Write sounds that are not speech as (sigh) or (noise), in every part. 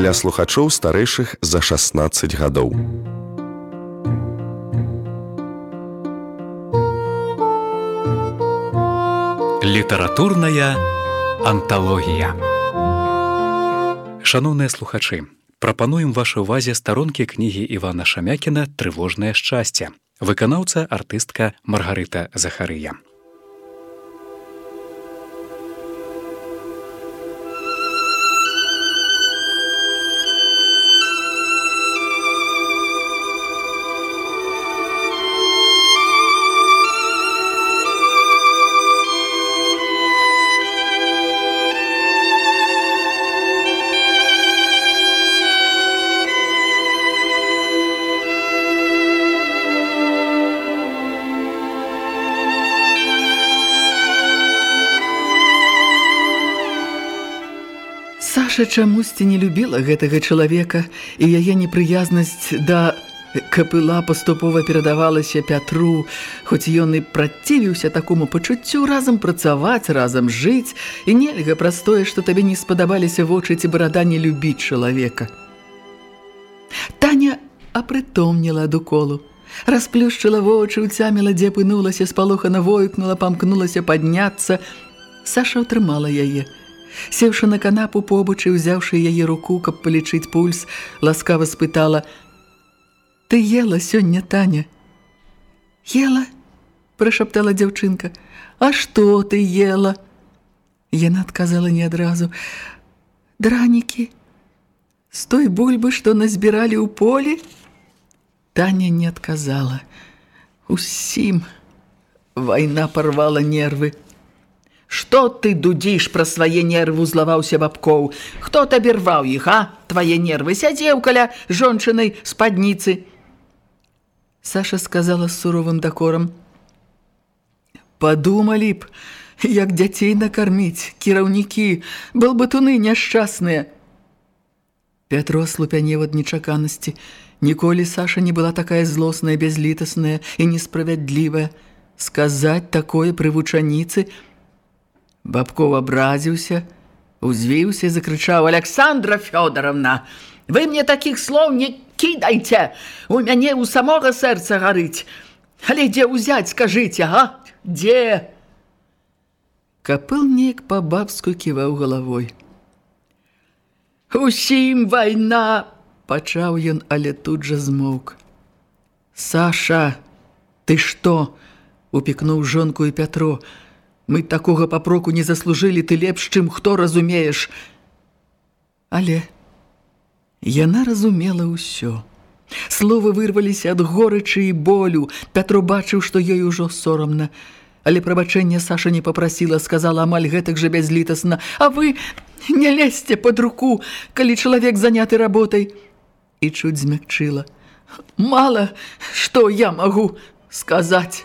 для слухачоў старэйшых за 16 гадоў. Літаратурная анталогія. Шаноўныя слухачы, прапануем вашай увазе старонкі кнігі Івана Шамякіна трывожнае шчасце. Выканаўца артыстка Маргарыта Захарыя. Саша чамусьці не любіла гэтага чалавека, і яе непрыязнасць да капыла паступова перадавалася Пятру, хоць ён і працівіўся такому пачуццю разам працаваць, разам жыць, і нельга праз тое, што табе не спадабаліся вочы ці барада не любіць чалавека. Таня апрытомніла ад уколу. Расплюшчыла вочы, уцяміла, дзе пынулася, спалохана войкнула, памкнулася падняцца. Саша ўтрымала яе. Сеўшы на канапу побач і ўзяўшы яе руку, каб палічыць пульс, ласкава спытала: « Ты ела сёння, Таня? Ела? прашаптала дзяўчынка. А што ты ела? Яна адказала не адразу: Дранікі, з той бульбы, што назбіралі ў полі? Таня не адказала. Усім вайна парвала нервы. Што ты дудзіш пра свае нервы злаваўся бабкоў? Хто табе рваў іх, а? Твае нервы сядзеў каля жончынай спадніцы. Саша сказала з суровым дакорам. Падумалі б, як дзяцей накарміць, кіраўнікі, балбатуны няшчасныя. Пятро слупянеў ад нечаканасці. Ніколі Саша не была такая злосная, бязлітасная і несправядлівая. Сказаць такое пры вучаніцы – Бабков абразіўся, узвіўся і закрычаў: Александра Фёдоровна, вы мне такіх слоў не кідайце, у мяне ў самога сэрца гарыць. Але дзе ўзяць, скажыце, а? Дзе? Капыл неяк па-бабску ківаў галавой. Усім вайна, пачаў ён, але тут жа змоўк. Саша, ты што? упікнуў жонку і Пятро. Мы такога папроку не заслужылі ты лепш, чым хто разумееш. Але яна разумела ўсё. Словы вырваліся ад горычы і болю. Пятро бачыў, што ёй ужо сорамна. Але прабачэння Саша не попрасіла, сказала амаль гэтак жа бязлітасна: « А вы не лезьце под руку, калі чалавек заняты работай. І чуць змякчыла: « Мала, што я магу сказаць.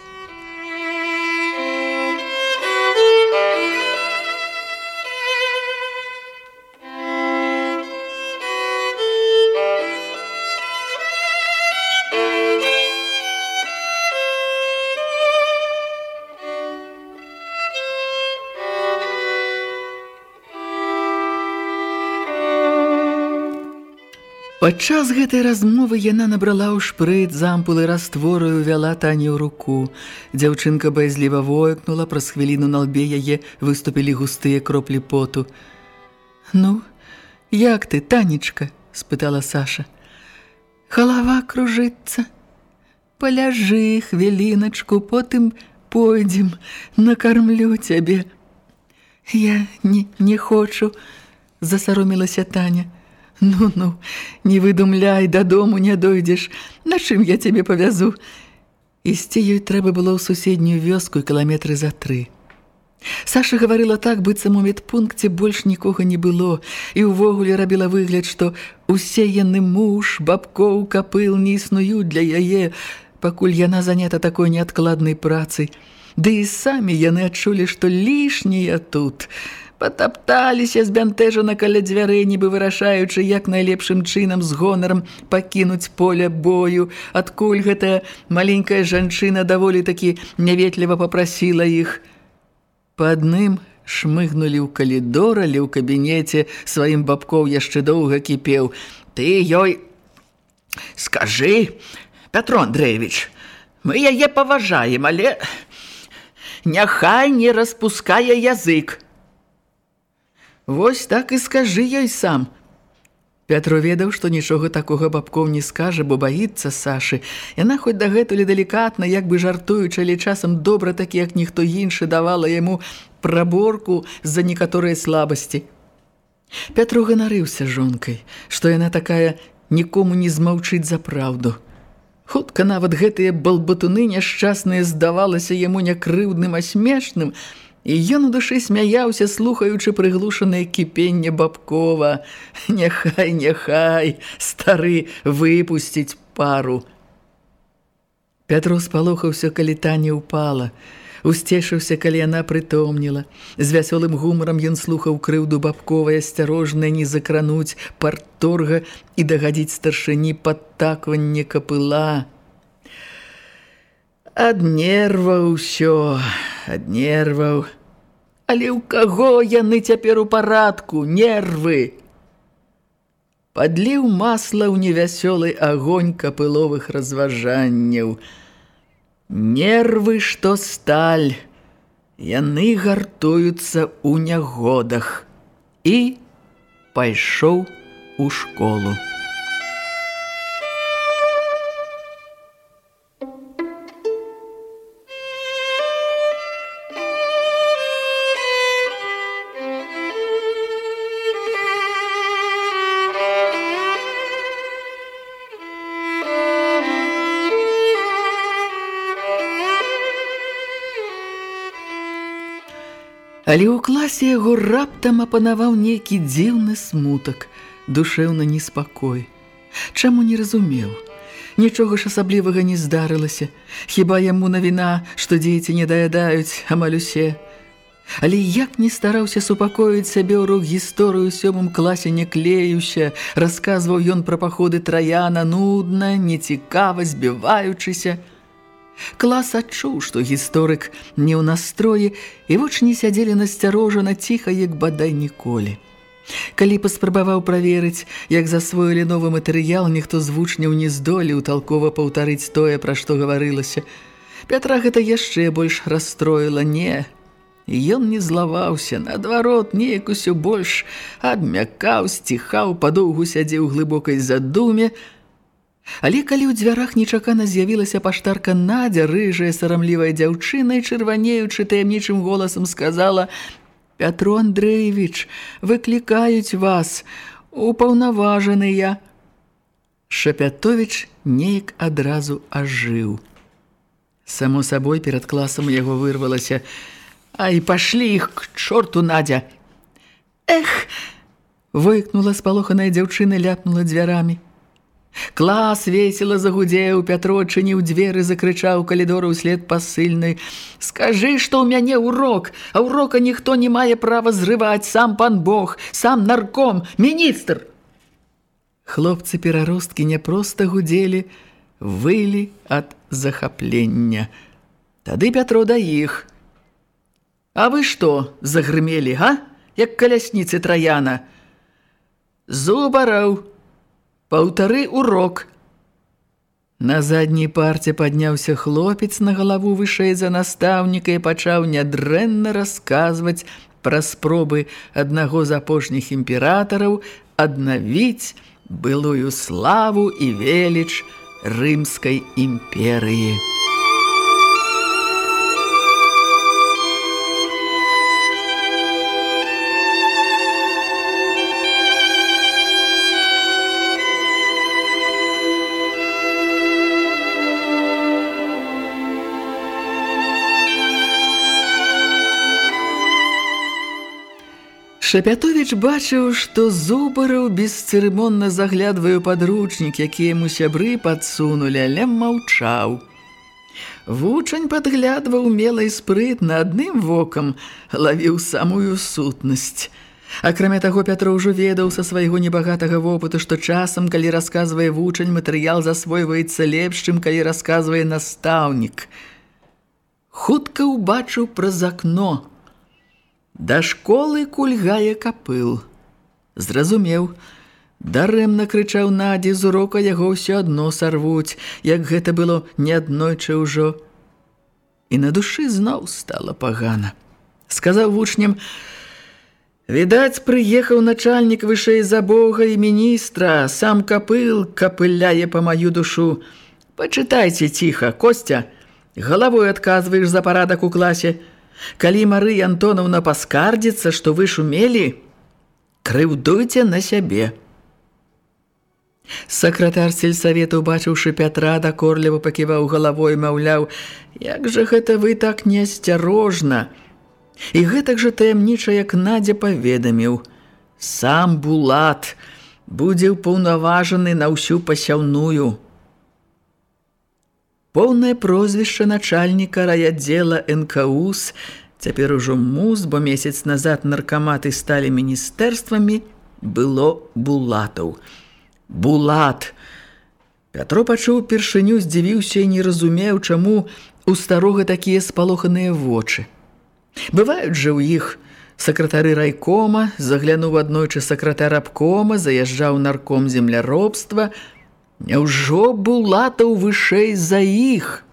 Падчас гэтай размовы яна набрала ў шпрыт зампулы раствору і увяла Таню ў руку. Дзяўчынка баязліва воекнула, праз хвіліну на лбе яе выступілі густыя кроплі поту. «Ну, як ты, Танечка?» – спытала Саша. «Галава кружыцца. Паляжы хвіліначку, потым пойдзем, накармлю цябе». «Я не, не хочу», – засаромілася Таня. Ну, ну, не выдумляй, дадому не дойдзеш. На чым я цябе павязу? Ісці ёй трэба было ў суседнюю вёску кіламетры за тры. Саша гаварыла так, быццам у медпункце больш нікога не было, і ўвогуле рабіла выгляд, што усе яны муж, бабкоў, капыл не існуюць для яе, пакуль яна занята такой неадкладнай працай. Ды і самі яны адчулі, што лішнія тут – патапталіся збянтэжана каля дзвярэй, нібы вырашаючы, як найлепшым чынам з гонарам пакінуць поле бою, адкуль гэтая маленькая жанчына даволі такі няветліва попрасіла іх. Па адным шмыгнулі ў калідор, але ў кабінеце сваім бабкоў яшчэ доўга кіпеў. Ты ёй скажы, Пятро Андреевич, мы яе паважаем, але няхай не распускае язык. Вось так і скажы ёй сам, Пятро ведаў, што нічога такога бабкоў не скажа, бо баіцца Сашы. Яна хоць дагэтуль далікатна, як бы жартуючы, але часам добра такі, як ніхто іншы давала яму праборку з-за некаторыя слабасці. Пятро ганарыўся жонкай, што яна такая нікому не змаўчыць за праўду. Хутка нават гэтыя балбатуны няшчасныя здавалася яму някрыўдным, а смешным, І ён у душы смяяўся, слухаючы прыглушанае кіпенне бабкова. (laughs) Няхай, няхай, стары выпусціць пару. Пятро спалохаўся, калі Таня ўпала. Усцешыўся, калі яна прытомніла. З вясёлым гумарам ён слухаў крыўду бабковай, асцярожна не закрануць парторга і дагадзіць старшыні падтакванне капыла. Ад нерва ўсё, ад нерваў. Але ў каго яны цяпер у парадку, нервы? Падліў масла ў невясёлы агонь капыловых разважанняў. Нервы, што сталь, яны гартуюцца ў нягодах. І пайшоў у школу. Але ў класе яго раптам апанаваў нейкі дзіўны смутак, душэўна неспакой. Чаму не разумеў? Нічога ж асаблівага не здарылася. Хіба яму навіна, што дзеці не даядаюць амаль усе. Але як не стараўся супакоіць сябе ўрок гісторыю ў сёмым класе не клеюся, расказваў ён пра паходы траяна нудна, нецікава, збіваючыся – Клас адчуў, што гісторык не ў настроі, і вучні сядзелі насцярожана ціха, як бадай ніколі. Калі паспрабаваў праверыць, як засвоілі новы матэрыял, ніхто з вучняў не здолеў талкова паўтарыць тое, пра што гаварылася. Пятра гэта яшчэ больш расстроіла, не. І ён не злаваўся, наадварот, неяк усё больш адмякаў, сціхаў, падоўгу сядзеў у глыбокай задуме, Але калі ў дзвярах нечакана з'явілася паштарка Надя, рыжая сарамлівая дзяўчына і чырванеючы таямнічым голасам сказала: «Пятро Андреевич, выклікаюць вас, упаўнаважаныя». Шапятовіч неяк адразу ажыў. Само сабой перад класам яго вырвалася: «Ай, пашлі іх к чорту, Надя!» «Эх!» – выкнула спалоханая дзяўчына, ляпнула дзвярамі. Клас весела загудзеў, Пятро чыніў дзверы, закрычаў калідору ўслед пасыльнай. «Скажы, што ў мяне урок, а урока ніхто не мае права зрываць, сам пан Бог, сам нарком, міністр!» Хлопцы пераросткі не проста гудзелі, вылі ад захаплення. Тады Пятро да іх. «А вы што, загрымелі, га? Як калясніцы траяна?» «Зубараў!» Паўтары урок. На задняй парце падняўся хлопец на галаву вышэй за настаўніка і пачаў нядрэнна расказваць пра спробы аднаго з апошніх імператараў аднавіць былую славу і веліч рымскай імперыі. Шапятовіч бачыў, што зубараў бесцырымонна заглядваю падручнік, які яму сябры падсунулі, але маўчаў. Вучань падглядваў мела і спрытна адным вокам лавіў самую сутнасць. Акрамя таго, Пятро ўжо ведаў са свайго небагатага вопыту, што часам, калі расказвае вучань, матэрыял засвойваецца лепш, чым калі расказвае настаўнік. Хутка ўбачыў праз акно – Да школы кульгае капыл. Зразумеў, дарэмна крычаў Надзі, з урока яго ўсё адно сарвуць, як гэта было неаднойчы ўжо. І на душы зноў стала пагана. Сказаў вучням, Відаць, прыехаў начальнік вышэй за Бога і міністра, сам капыл капыляе па маю душу. Пачытайце ціха, Костя, галавой адказваеш за парадак у класе. Калі Марыя Антонаўна паскардзіцца, што вы шумелі, крыўдуйце на сябе. Сакратар сельсавета, убачыўшы Пятра, дакорліва паківаў галавой, маўляў, як жа гэта вы так неасцярожна, І гэтак жа таямніча, як Надзя паведаміў: сам Булат будзе ўпаўнаважаны на ўсю пасяўную. Поўнае прозвішча начальніка райаддзела НКУС, цяпер ужо муз, бо месяц назад наркаматы сталі міністэрствамі, было Булатаў. Булат! Пятро пачуў першыню, здзівіўся і не разумеў, чаму у старога такія спалоханыя вочы. Бываюць жа ў іх сакратары райкома, заглянуў аднойчы сакратар абкома, заязджаў нарком земляробства. Няўжо булатаў вышэй за іх?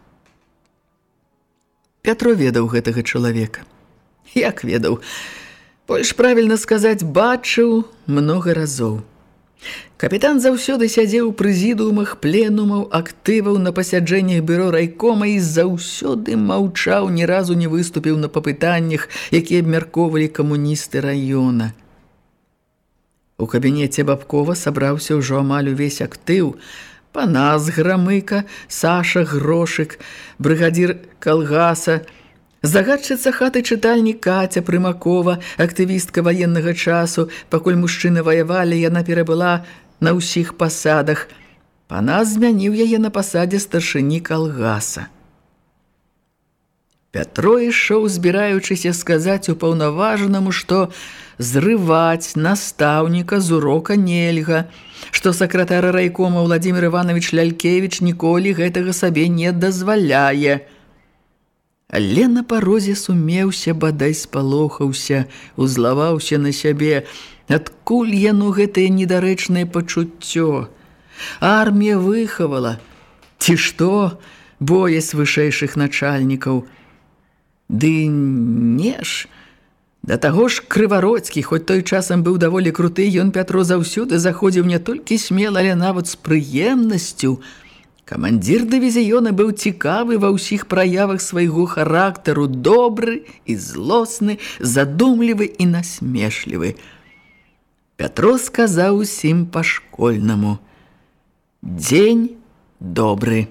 Пятро ведаў гэтага чалавека. Як ведаў? Больш правільна сказаць, бачыў многа разоў. Капітан заўсёды сядзеў у прэзідуумах пленумаў актываў на пасяджэннях бюро райкома і заўсёды маўчаў, ні разу не выступіў на папытаннях, якія абмяркоўвалі камуністы раёна. У кабінеце Бабкова сабраўся ўжо амаль увесь актыў. Панас Грамыка, Саша Грошык, брыгадзір Калгаса, Загадчыца хаты чытальні Каця Прымакова, актывістка ваеннага часу, пакуль мужчыны ваявалі, яна перабыла на ўсіх пасадах. Панас змяніў яе на пасадзе старшыні Калгаса. Пятро ішоў, збіраючыся сказаць упаўнаважанаму, што зрываць настаўніка з урока нельга, што сакратара райкома Владзімир Іванович Лялькевіч ніколі гэтага сабе не дазваляе. Але на парозе сумеўся, бадай спалохаўся, узлаваўся на сябе. Адкуль яно гэтае недарэчнае пачуццё? Армія выхавала. Ці што? Боясь вышэйшых начальнікаў. Ды не ж. Да таго ж крывародскі, хоць той часам быў даволі круты, ён Пятро заўсёды заходзіў не толькі смела, але нават з прыемнасцю, Камандзір дывізіёна быў цікавы ва ўсіх праявах свайго характару, добры і злосны, задумлівы і насмешлівы. Пятро сказаў усім па-школьнаму: Дзень добры.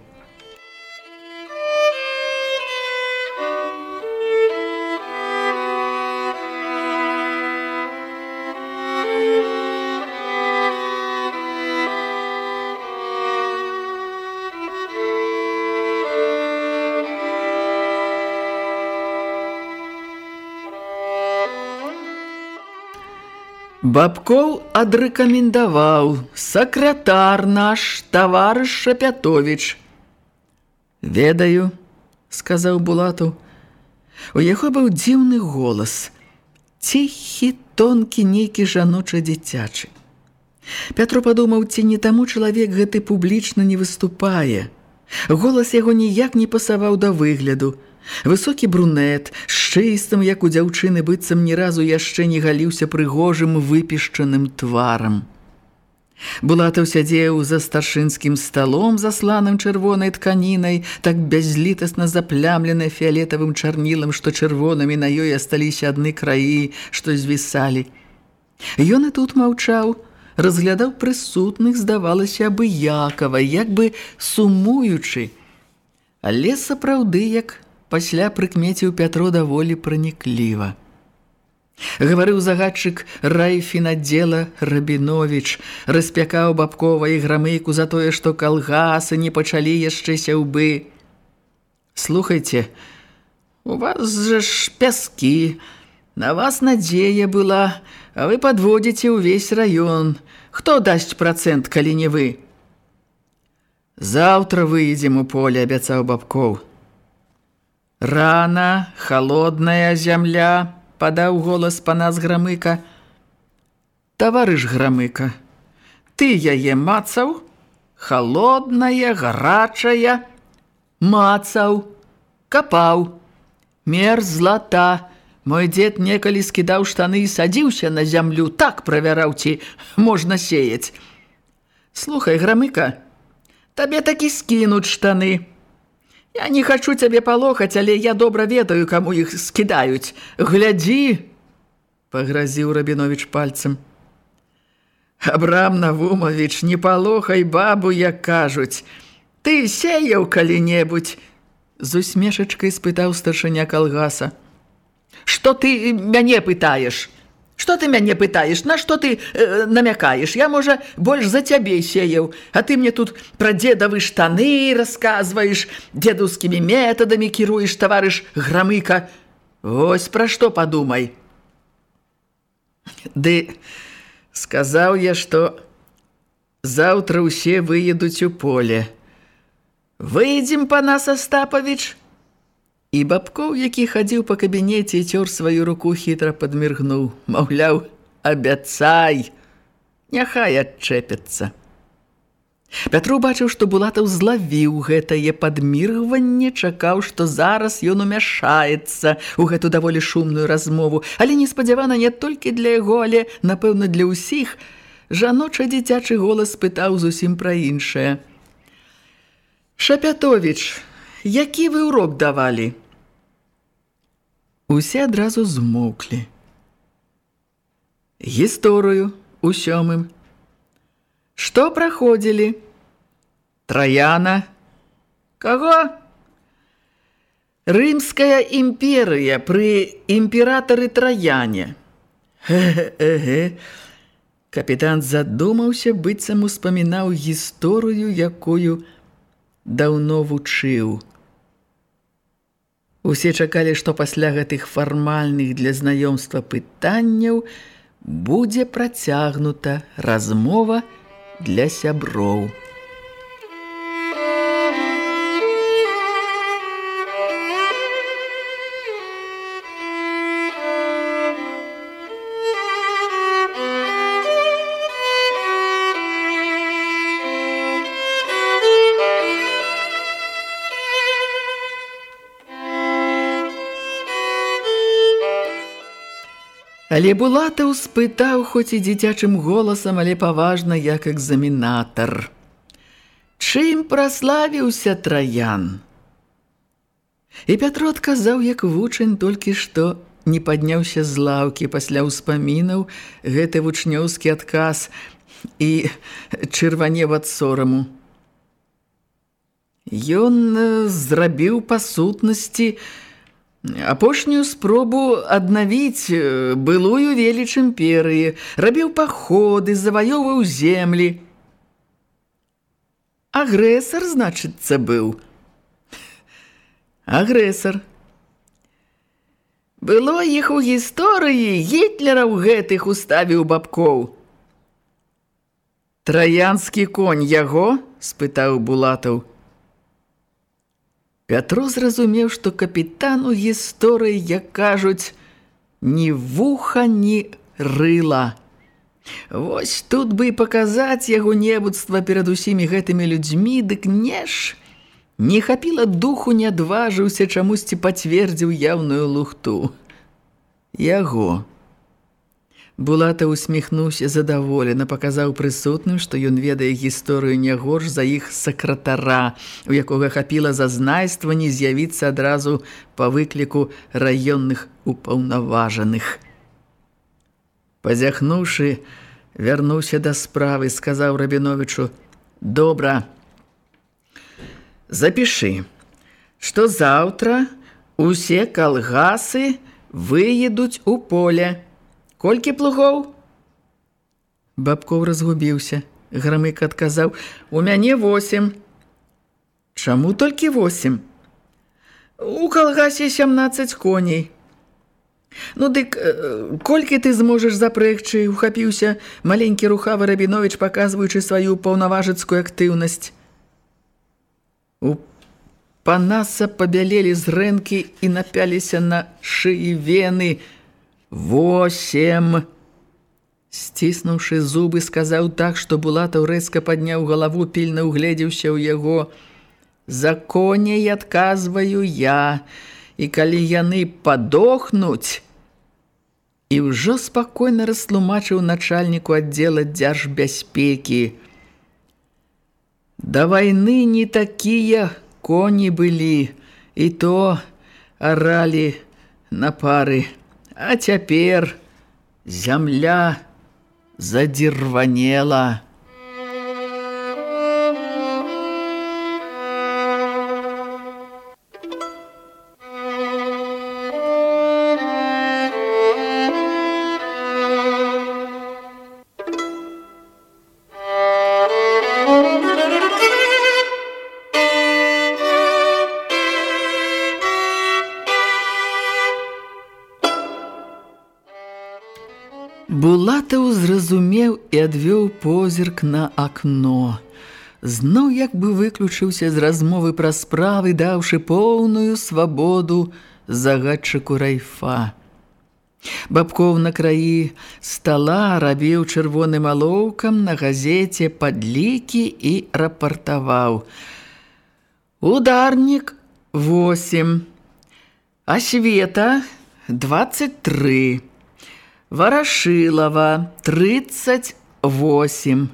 Бабкоў адрэкамендаваў сакратар наш таварыш Шапятовіч. Ведаю, сказаў Булату. У яго быў дзіўны голас, ціхі, тонкі нейкі жаночы дзіцячы. Пятро падумаў, ці не таму чалавек гэты публічна не выступае. Голас яго ніяк не пасаваў да выгляду, Высокі брунет, з чыстым, як у дзяўчыны, быццам ні разу яшчэ не галіўся прыгожым выпішчаным тварам. Булатаў сядзеў за старшынскім сталом, засланым чырвонай тканінай, так бязлітасна заплямленай фіолетавым чарнілам, што чырвонамі на ёй асталіся адны краі, што звісалі. Ён і тут маўчаў, разглядаў прысутных, здавалася абыякава, як бы сумуючы, але сапраўды як пасля прыкмеціў Пятро даволі пранікліва. Гаварыў загадчык райфінаддзела Рабіновіч, распякаў бабкова і грамыку за тое, што калгасы не пачалі яшчэ сяўбы. Слухайце, у вас жа ж пяскі, на вас надзея была, а вы падводзіце ўвесь раён. Хто дасць працэнт, калі не вы? Заўтра выедзем у поле, абяцаў бабкоў. Рана, холодная зямля, падаў голас панас Грамыка. Таварыш Грамыка, ты яе мацаў? Холодная, гарачая, мацаў, капаў, мерзлата. Мой дзед некалі скідаў штаны і садзіўся на зямлю, так правяраў, ці можна сеяць. Слухай, Грамыка, табе такі скінуць штаны. Я не хачу цябе палохаць, але я добра ведаю, каму іх скідаюць. Глядзі, пагразіў Рабіновіч пальцем. Абрам Навумович, не палохай бабу, як кажуць. Ты сеяў калі-небудзь? З усмешачкай спытаў старшыня калгаса. Што ты мяне пытаеш? Што ты мяне пытаеш? На што ты э, намякаеш? Я, можа, больш за цябе сеяў, а ты мне тут пра дзедавы штаны расказваеш, дзедаўскімі метадамі кіруеш, таварыш Грамыка. Вось пра што падумай. Ды сказаў я, што заўтра ўсе выедуць у поле. Выйдзем па нас, Астапавіч, І бабкоў, які хадзіў па кабінеце і цёр сваю руку хітра падміргнуў, маўляў, абяцай, няхай адчэпецца. Пятру бачыў, што Булатаў злавіў гэтае падміргванне, чакаў, што зараз ён умяшаецца ў гэту даволі шумную размову, але неспадзявана не толькі для яго, але, напэўна, для ўсіх, жаноча дзіцячы голас пытаў зусім пра іншае. Шапятовіч, які вы урок давалі? Усе адразу змоўклі. Гісторыю у сёмым. Што праходзілі? Траяна. Каго? Рымская імперыя пры імператары Траяне. Гэ-гэ-гэ. Капітан задумаўся, быццам успамінаў гісторыю, якую даўно вучыў. Усе чакалі, што пасля гэтых фармальных для знаёмства пытанняў будзе працягнута размова для сяброў. Але Булатаў спытаў хоць і дзіцячым голасам, але паважна як экзаменатар. Чым праславіўся траян? І Пятро адказаў, як вучань толькі што не падняўся з лаўкі пасля ўспамінаў гэты вучнёўскі адказ і чырванеў ад сораму. Ён зрабіў па сутнасці, апошнюю спробу аднавіць былую веліч імперыі, рабіў паходы, заваёваў землі. Агрэсар, значыцца, быў. Агрэсар. Было іх у гісторыі, гітлераў гэтых уставіў бабкоў. Траянскі конь яго? – спытаў Булатаў. Пятро зразумеў, што капітану гісторыі, як кажуць, ні вуха, ні рыла. Вось тут бы і паказаць яго небудства перад усімі гэтымі людзьмі, дык не ж. Не хапіла духу, не адважыўся, чамусьці пацвердзіў яўную лухту. Яго. Булата усміхнуўся задаволена, паказаў прысутным, што ён ведае гісторыю не горш за іх сакратара, у якога хапіла зазнайства не з'явіцца адразу па выкліку раённых упаўнаважаных. Пазяхнуўшы, вярнуўся да справы, сказаў Рабіновічу: « Добра. Запішы, што заўтра усе калгасы выедуць у поле. Колькі плугоў? Бабкоў разгубіўся. Грамык адказаў: « У мяне восем. Чаму толькі восем? У калгасе 17 коней. Ну дык колькі ты зможаш запрэгчы, ухапіўся маленькі рухавы Рабіновіч, паказваючы сваю паўнаважыцкую актыўнасць. У панаса пабялелі з рэнкі і напяліся на шыі вены, восемь. Сціснуўшы зубы, сказаў так, што Булатаў рэзка падняў галаву, пільна ўгледзеўся ў яго. За коней адказваю я, і калі яны падохнуць, і ўжо спакойна растлумачыў начальніку аддзела дзяржбяспекі. Да вайны не такія коні былі, і то аралі на пары, а цяпер зямля задзірванела. Булатаў зразумеў і адвёў позірк на акно. Зноў як бы выключыўся з размовы пра справы, даўшы поўную свабоду загадчыку райфа. Бабкоў на краі стала рабіў чырвоным алоўкам на газеце падлікі і рапартаваў. Ударнік 8, асвета 23. Варашылава 38,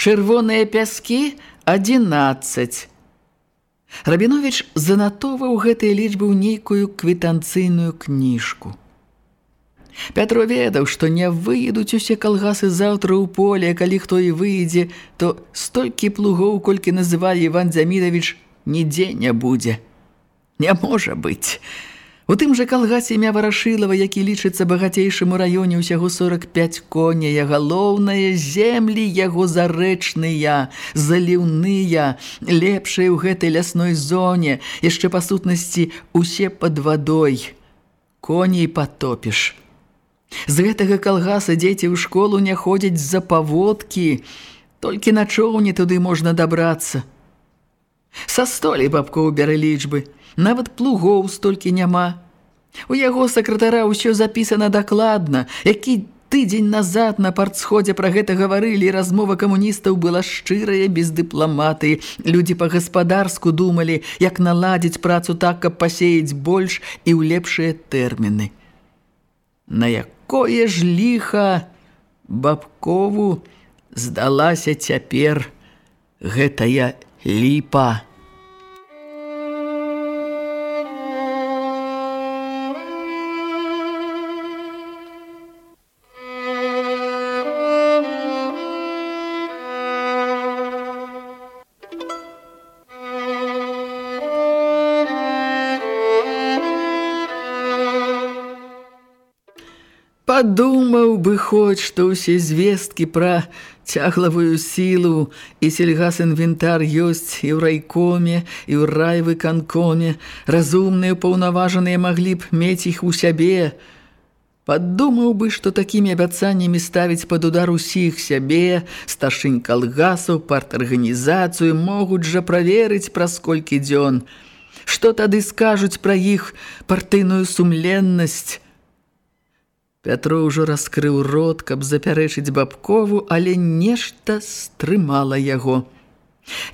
чырвоныя пяскі 11. Рабіновіч занатоўваў гэтыя лічбы ў нейкую квітанцыйную кніжку. Пятро ведаў, што не выедуць усе калгасы заўтра ў поле, калі хто і выедзе, то столькі плугоў, колькі называлі Іван Дзямідавіч, нідзе не будзе. Не можа быць. У тым жа калгасе імя Варашылава, які лічыцца багацейшым у раёне ўсяго 45 коней, галоўнае землі яго зарэчныя, заліўныя, лепшыя ў гэтай лясной зоне, яшчэ па сутнасці усе пад вадой. Коней патопіш. З гэтага калгаса дзеці ў школу не ходзяць з-за паводкі, толькі на чоўне туды можна дабрацца. Са столі бабкоў бярэ лічбы – Нават плугоў столькі няма. У яго сакратара ўсё запісана дакладна, які тыдзень назад на партсходзе пра гэта гаварылі, размова камуністаў была шчырая без дыпламаты. Людзі па-гаспадарску думалі, як наладзіць працу так, каб пасеяць больш і ў лепшыя тэрміны. На якое ж ліха бабкову здалася цяпер гэтая ліпа. Падумаў бы хоць, што ўсе звесткі пра цяглавую сілу і сельгас-інвентар ёсць і ў райкоме, і ў райвыканкоме. Разумныя паўнаважаныя маглі б мець іх у сябе. Падумаў бы, што такімі абяцаннямі ставіць пад удар усіх сябе, старшынь калгасаў, парт-арганізацыю могуць жа праверыць праз колькі дзён. Што тады скажуць пра іх партыйную сумленнасць? Пятро ўжо раскрыў рот, каб запярэчыць бабкову, але нешта стрымала яго.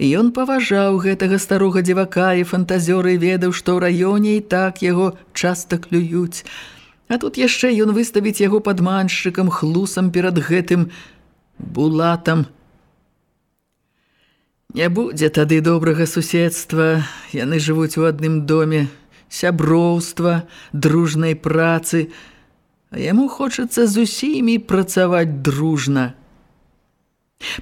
Ён паважаў гэтага старога дзевака і фантазёры ведаў, што ў раёне і так яго часта клююць. А тут яшчэ ён выставіць яго падманшчыкам, хлусам перад гэтым булатам. Не будзе тады добрага суседства, яны жывуць у адным доме, сяброўства, дружнай працы, а яму хочацца з усімі працаваць дружна.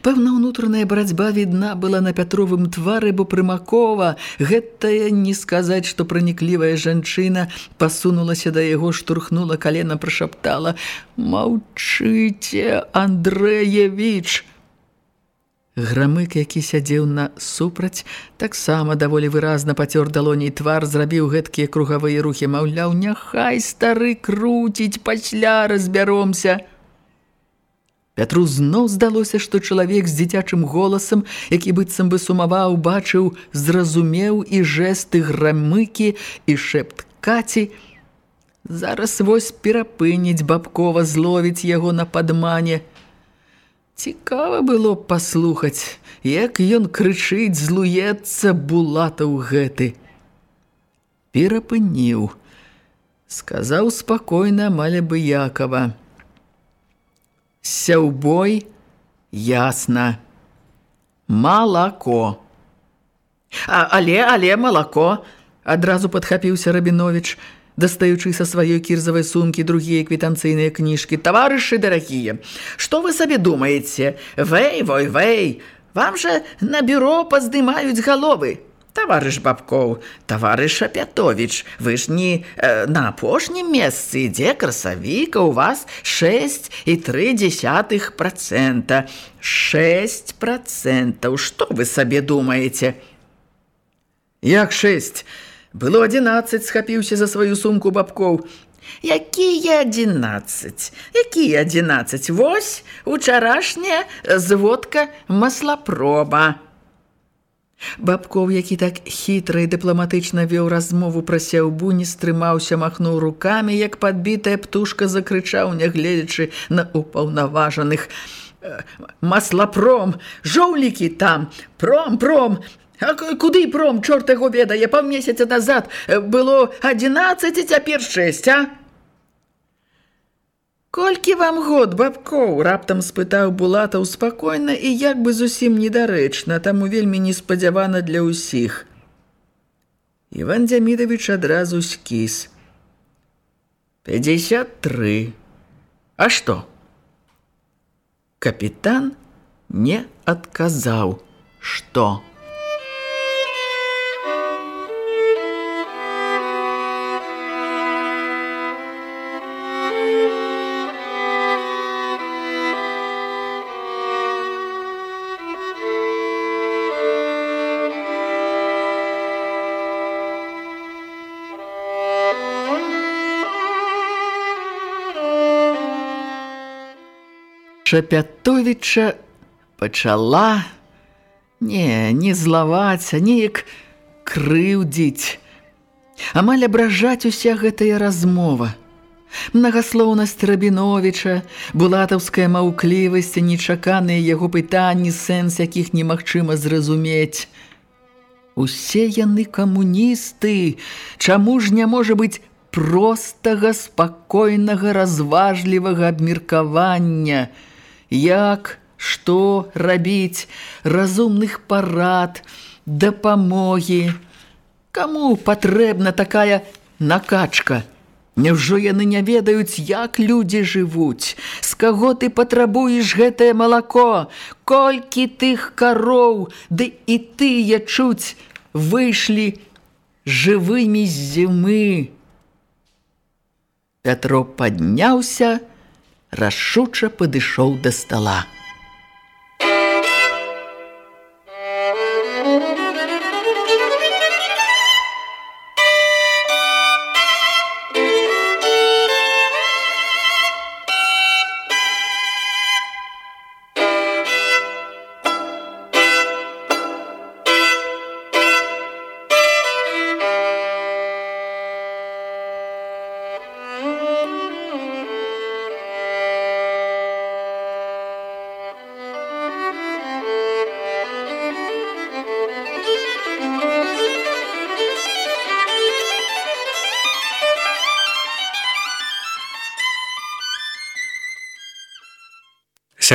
Пэвна, унутраная барацьба відна была на Пятровым твары, бо прымакова, гэтая не сказаць, што праніклівая жанчына пасунулася да яго, штурхнула калена, прашаптала: «Маўчыце, Андрэевіч!» Грамык, які сядзеў на супраць, таксама даволі выразна пацёр далоней твар, зрабіў гэткія кругавыя рухі, маўляў, няхай стары круціць, пасля разбяромся. Пятру зноў здалося, што чалавек з дзіцячым голасам, які быццам бы сумаваў, бачыў, зразумеў і жэсты грамыкі і шэпт каці. Зараз вось перапыніць бабкова зловіць яго на падмане. Цікава было б паслухаць, як ён крычыць, злуецца булатаў гэты. Перапыніў, сказаў спакойна Малябыякова. Сяўбой ясна. Малако. А, але, але малако, адразу падхапіўся Рабіновіч, дастаючы са сваёй кірзавай сумкі другія квітанцыйныя кніжкі. Таварышы дарагія, што вы сабе думаеце? Вэй, вой, вэй, вам жа на бюро паздымаюць галовы. Таварыш Бабкоў, таварыш Апятовіч, вы ж не э, на апошнім месцы ідзе красавіка, у вас 6,3%. 6%. Што вы сабе думаеце? Як 6? Было 11, схапіўся за сваю сумку Бабкоў. Якія 11? Якія 11? Вось учарашняя зводка маслапроба. Бабкоў, які так хітра і дыпламатычна вёў размову пра сяўбу, не стрымаўся, махнуў рукамі, як падбітая птушка закрычаў, нягледзячы на упаўнаважаных. Маслапром, жоўлікі там, пром, пром, А куды пром, чорт яго ведае, па месяца назад было 11, і цяпер 6, а? Колькі вам год, бабкоў, раптам спытаў Булатаў спакойна і як бы зусім недарэчна, таму вельмі неспадзявана для ўсіх. Іван Дзямідавіч адразу скіс. 53. А што? Капітан не адказаў, што? Шапятовіча пачала не, не злаваць, а неяк крыўдзіць. Амаль абражаць уся гэтая размова. Мнагаслоўнасць Рабіновіча, булатаўская маўклівасць нечаканыя яго пытанні, сэнс якіх немагчыма зразумець. Усе яны камуністы, чаму ж не можа быць простага, спакойнага, разважлівага абмеркавання – як, што рабіць, разумных парад, дапамогі. Каму патрэбна такая накачка? Няўжо яны не ведаюць, як людзі жывуць? З каго ты патрабуеш гэтае малако? Колькі тых кароў, ды і тыя чуць выйшлі жывымі з зімы. Пятро падняўся, рашуча падышоў да стала.